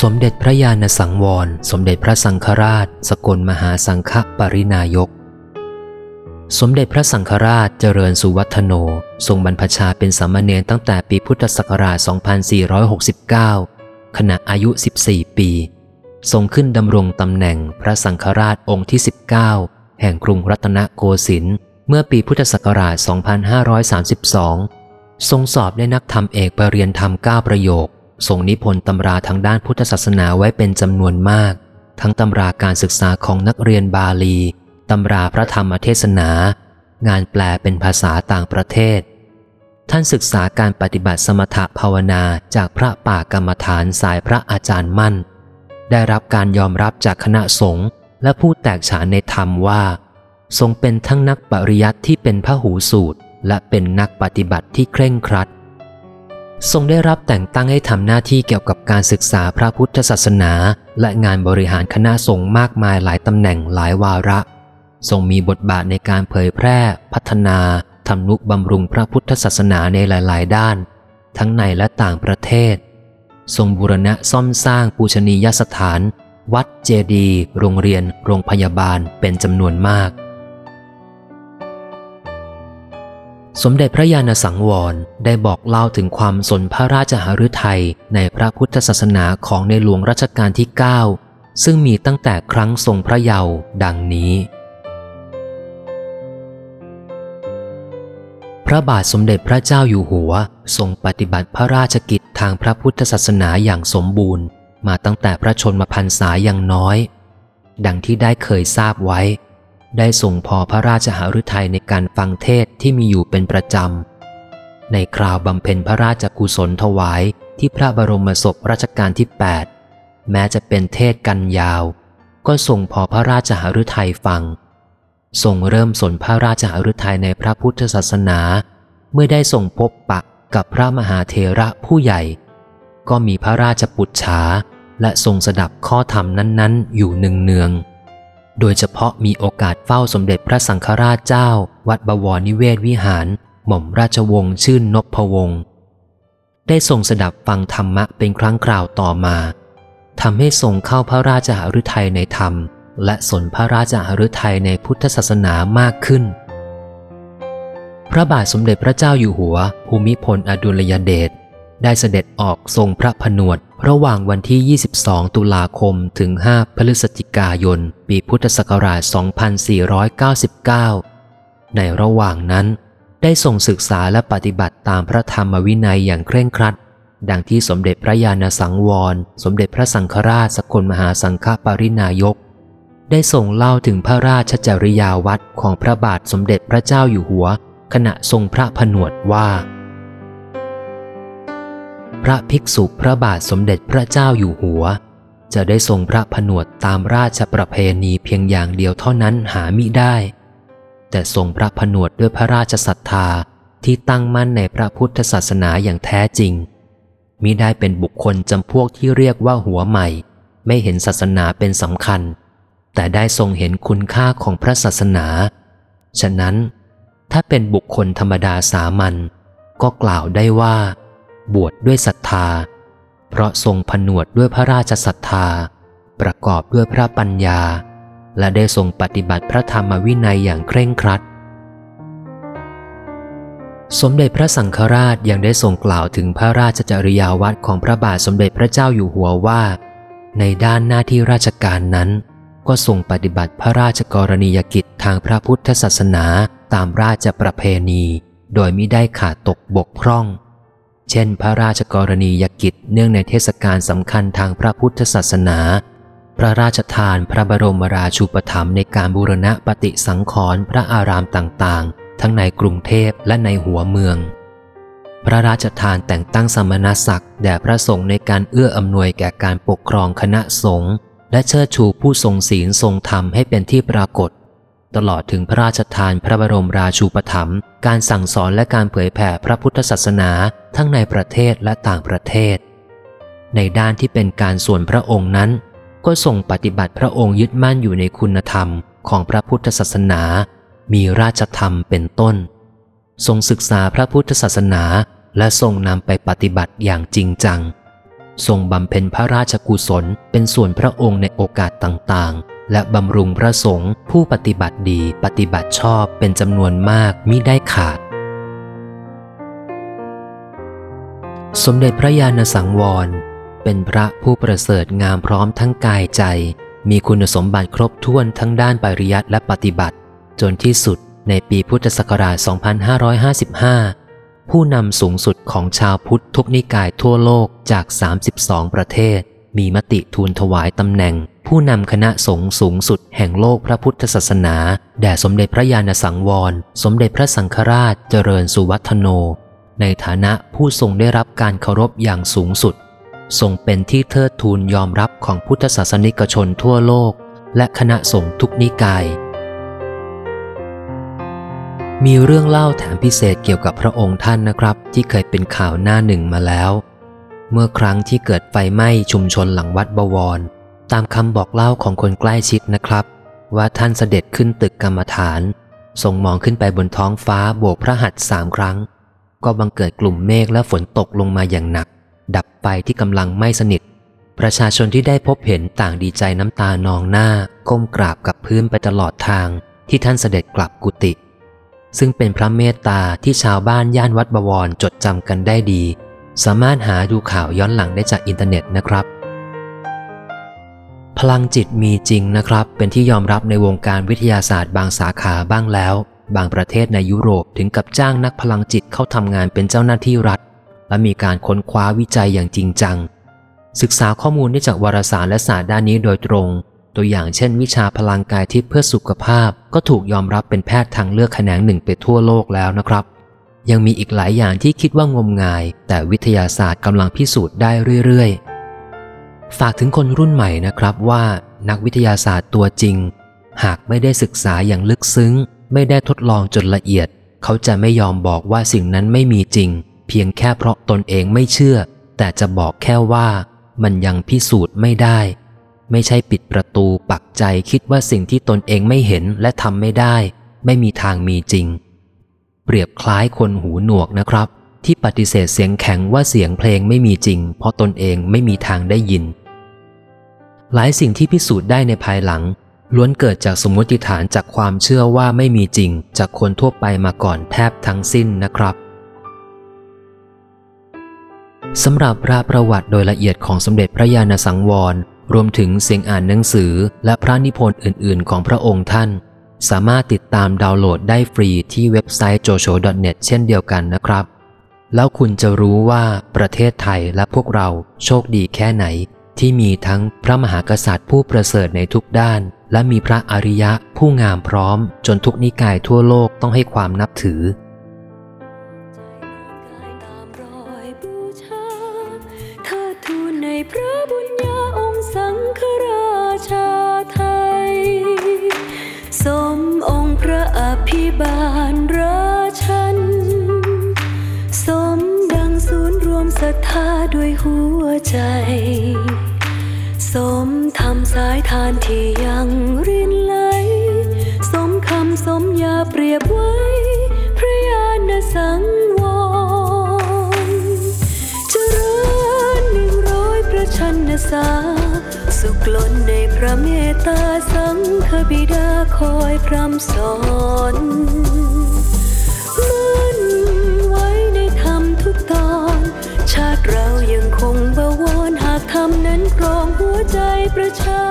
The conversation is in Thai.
สมเด็จพระญาณสังวร สมเด็จพระสังฆราช สกลมหาสังฆปรินายก สมเด็จพระสังฆราชเจริญสุวัฒโน ทรงบรรพชาเป็นสามเณรตั้งแต่ปีพุทธศักราช 2469 ขณะอายุ 14 ปี ทรงขึ้นดำรงตำแหน่งพระสังฆราชองค์ที่ 19 แห่งกรุงรัตนโกสินทร์เมื่อปีพุทธศักราช 2532 ทรงสอบได้นักธรรมเอกปรริญญาธรรม 9 ประโยค ทรงนิพนธ์ตำราทางด้านพุทธศาสนาไว้เป็นจำนวนมาก ทั้งตำราการศึกษาของนักเรียนบาลีตำราพระธรรมเทศนา งานแปลเป็นภาษาต่างประเทศ ท่านศึกษาการปฏิบัติสมถภาวนาจากพระป่ากรรมฐานสายพระอาจารย์มั่น ได้รับการยอมรับจากคณะสงฆ์และผู้แตกฉานในธรรมว่า ทรงเป็นทั้งนักปริยัติที่เป็นพหูสูตร และเป็นนักปฏิบัติที่เคร่งครัด ทรงได้รับแต่งตั้งให้ทำหน้าที่เกี่ยวกับการศึกษาพระพุทธศาสนา และงานบริหารคณะสงฆ์มากมายหลายตำแหน่งหลายวาระ ทรงมีบทบาทในการเผยแพร่ พัฒนาทำนุบำรุงพระพุทธศาสนาในหลาย ๆ ด้าน ทั้งในและต่างประเทศ ทรงบูรณะซ่อมสร้างปูชนียสถาน วัดเจดีย์โรงเรียน โรงพยาบาลเป็นจำนวนมาก สมเด็จพระญาณสังวรได้บอกเล่าถึงความสนพระราชหฤทัยในพระพุทธศาสนาของในหลวงรัชกาลที่ 9 ซึ่งมีตั้งแต่ครั้งทรงพระเยาว์ดังนี้ พระบาทสมเด็จพระเจ้าอยู่หัว ทรงปฏิบัติพระราชกิจทางพระพุทธศาสนาอย่างสมบูรณ์ มาตั้งแต่พระชนมพรรษาอย่างน้อย ดังที่ได้เคยทราบไว้ ได้ส่งพอพระราชหฤทัยในการฟังเทศที่มีอยู่เป็นประจำ ในคราวบำเพ็ญพระราชกุศลถวายที่พระบรมศพรัชกาลที่ 8 แม้จะเป็นเทศกันยาว ก็ส่งพอพระราชหฤทัยฟังทรงเริ่มสนพระราชหฤทัยในพระพุทธศาสนา เมื่อได้ทรงพบปะกับพระมหาเทระผู้ใหญ่ ก็มีพระราชปุจฉาและทรงสดับข้อธรรมนั้น ๆ อยู่เนืองๆ โดยเฉพาะมีโอกาสเฝ้าสมเด็จพระสังฆราชเจ้า วัดบวรนิเวศวิหาร หม่อมราชวงศ์ชื่นนพวงศ์ได้ทรงสดับฟังธรรมะเป็นครั้งคราวต่อมาทำให้ทรงเข้าพระราชหฤทัยในธรรม และสนพระราชหฤทัยในพุทธศาสนามากขึ้น พระบาทสมเด็จพระเจ้าอยู่หัว ภูมิพลอดุลยเดชได้เสด็จออกทรงพระผนวด ระหว่างวันที่ 22 ตุลาคมถึง 5 พฤศจิกายน ปีพุทธศักราช 2499 ในระหว่างนั้น ได้ทรงศึกษาและปฏิบัติตามพระธรรมวินัยอย่างเคร่งครัด ดังที่สมเด็จพระญาณสังวร สมเด็จพระสังฆราชสกลมหาสังฆปรินายก ได้ทรงเล่าถึงพระราชจริยาวัดของพระบาทสมเด็จพระเจ้าอยู่หัว ขณะทรงพระผนวดว่า พระภิกษุพระบาทสมเด็จพระเจ้าอยู่หัว จะได้ทรงพระผนวดตามราชประเพณีเพียงอย่างเดียวเท่านั้นหามิได้ แต่ทรงพระผนวดด้วยพระราชศรัทธาที่ตั้งมั่นในพระพุทธศาสนาอย่างแท้จริงมิได้เป็นบุคคลจำพวกที่เรียกว่าหัวใหม่ ไม่เห็นศาสนาเป็นสำคัญ แต่ได้ทรงเห็นคุณค่าของพระศาสนา ฉะนั้น ถ้าเป็นบุคคลธรรมดาสามัญก็กล่าวได้ว่า บวชดด้วยศรัทธา เพราะทรงผนวดด้วยพระราชศรัทธา ประกอบด้วยพระปัญญา และได้ทรงปฏิบัติพระธรรมวินัยอย่างเคร่งครัด สมเด็จพระสังฆราชยังได้ทรงกล่าวถึงพระราชจริยาวัดของพระบาทสมเด็จพระเจ้าอยู่หัวว่า ในด้านหน้าที่ราชการนั้น ก็ทรงปฏิบัติพระราชกรณียกิจทางพระพุทธศาสนาตามราชประเพณี โดยมิได้ขาดตกบกพร่อง เช่น พระราชกรณียกิจเนื่องในเทศกาลสำคัญทางพระพุทธศาสนา พระราชทานพระบรมราชูปถัมภ์ในการบูรณะปฏิสังขรณ์พระอารามต่างๆ ทั้งในกรุงเทพและในหัวเมือง พระราชทานแต่งตั้งสมณศักดิ์แด่พระสงฆ์ในการเอื้ออำนวยแก่การปกครองคณะสงฆ์และเชิดชูผู้ทรงศีลทรงธรรมให้เป็นที่ปรากฏ ตลอดถึงพระราชทานพระบรมราชูปถัมภ์การสั่งสอนและการเผยแผ่พระพุทธศาสนาทั้งในประเทศและต่างประเทศ ในด้านที่เป็นการส่วนพระองค์นั้น ก็ทรงปฏิบัติพระองค์ยึดมั่นอยู่ในคุณธรรมของพระพุทธศาสนา มีราชธรรมเป็นต้น ทรงศึกษาพระพุทธศาสนาและทรงนำไปปฏิบัติอย่างจริงจัง ทรงบำเพ็ญพระราชกุศลเป็นส่วนพระองค์ในโอกาสต่างๆ และบำรุงพระสงฆ์ผู้ปฏิบัติดีปฏิบัติชอบเป็นจำนวนมากมิได้ขาด สมเด็จพระญาณสังวร เป็นพระผู้ประเสริฐงามพร้อมทั้งกายใจ มีคุณสมบัติครบถ้วนทั้งด้านปริยัติและปฏิบัติ จนที่สุดในปีพุทธศักราช 2555 ผู้นำสูงสุดของชาวพุทธทุกนิกายทั่วโลกจาก 32 ประเทศ มีมติทูลถวายตำแหน่ง ผู้นำคณะสงฆ์สูงสุดแห่งโลกพระพุทธศาสนา แด่สมเด็จพระญาณสังวร สมเด็จพระสังฆราชเจริญสุวัฒโน ในฐานะผู้ทรงได้รับการเคารพอย่างสูงสุด ทรงเป็นที่เทิดทูนยอมรับของพุทธศาสนิกชนทั่วโลก และคณะสงฆ์ทุกนิกาย มีเรื่องเล่าแถมพิเศษเกี่ยวกับพระองค์ท่านนะครับ ที่เคยเป็นข่าวหน้าหนึ่งมาแล้ว เมื่อครั้งที่เกิดไฟไหม้ชุมชนหลังวัดบวร ตามคำบอกเล่าของคนใกล้ชิดนะครับ ว่าท่านเสด็จขึ้นตึกกรรมฐานทรงมองขึ้นไปบนท้องฟ้าโบกพระหัตถ์สามครั้ง ก็บังเกิดกลุ่มเมฆและฝนตกลงมาอย่างหนัก ดับไฟที่กำลังไม้สนิท ประชาชนที่ได้พบเห็นต่างดีใจน้ำตานองหน้า ก้มกราบกับพื้นไปตลอดทางที่ท่านเสด็จกลับกุฏิซึ่งเป็นพระเมตตาที่ชาวบ้านย่านวัดบวรจดจำกันได้ดี สามารถหาดูข่าวย้อนหลังได้จากอินเทอร์เน็ตนะครับ พลังจิตมีจริงนะครับ เป็นที่ยอมรับในวงการวิทยาศาสตร์บางสาขาบ้างแล้ว บางประเทศในยุโรปถึงกับจ้างนักพลังจิตเข้าทำงานเป็นเจ้าหน้าที่รัฐ และมีการค้นคว้าวิจัยอย่างจริงจัง ศึกษาข้อมูลได้จากวารสารและศาสตร์ด้านนี้โดยตรง ตัวอย่างเช่น วิชาพลังกายทิพย์เพื่อสุขภาพ ก็ถูกยอมรับเป็นแพทย์ทางเลือกแขนงหนึ่งไปทั่วโลกแล้วนะครับ ยังมีอีกหลายอย่างที่คิดว่างมงาย แต่วิทยาศาสตร์กำลังพิสูจน์ได้เรื่อยๆ ฝากถึงคนรุ่นใหม่นะครับว่านักวิทยาศาสตร์ตัวจริง หากไม่ได้ศึกษาอย่างลึกซึ้ง ไม่ได้ทดลองจนละเอียด เขาจะไม่ยอมบอกว่าสิ่งนั้นไม่มีจริง เพียงแค่เพราะตนเองไม่เชื่อ แต่จะบอกแค่ว่ามันยังพิสูจน์ไม่ได้ ไม่ใช่ปิดประตูปักใจคิดว่าสิ่งที่ตนเองไม่เห็นและทำไม่ได้ ไม่มีทางมีจริง เปรียบคล้ายคนหูหนวกนะครับ ที่ปฏิเสธเสียงแข็งว่าเสียงเพลงไม่มีจริง เพราะตนเองไม่มีทางได้ยิน หลายสิ่งที่พิสูจน์ได้ในภายหลัง ล้วนเกิดจากสมมติฐานจากความเชื่อว่าไม่มีจริง จากคนทั่วไปมาก่อนแทบทั้งสิ้นนะครับสำหรับราประวัติโดยละเอียดของสมเด็จพระญาณสังวร รวมถึงเสียงอ่านหนังสือและพระนิพนธ์อื่น ๆ ของพระองค์ท่าน สามารถติดตามดาวน์โหลดได้ฟรีที่เว็บไซต์ jojo.net เช่นเดียวกันนะครับ แล้วคุณจะรู้ว่าประเทศไทยและพวกเราโชคดีแค่ไหน ที่มีทั้งพระมหากษัตริย์ผู้ประเสริฐในทุกด้าน และมีพระอริยะผู้งามพร้อม จนทุกนิกายทั่วโลกต้องให้ความนับถือ พระบุญญาองค์สังฆราชาไทย สมองค์พระอภิบาลราชัน สมดังศูนย์รวมศรัทธาด้วยหัวใจ สายทานที่ยังรินไหล สมคำสมยาเปรียบไว้ พระญาณสังวรเจริญหนึ่งร้อยพระชันสา สุขล้นในพระเมตตาสังฆบิดาคอยพร่ำสอนมั่นไว้ในธรรมทุกตอน ชาติเราากทำนั้นครองหัวใจประชา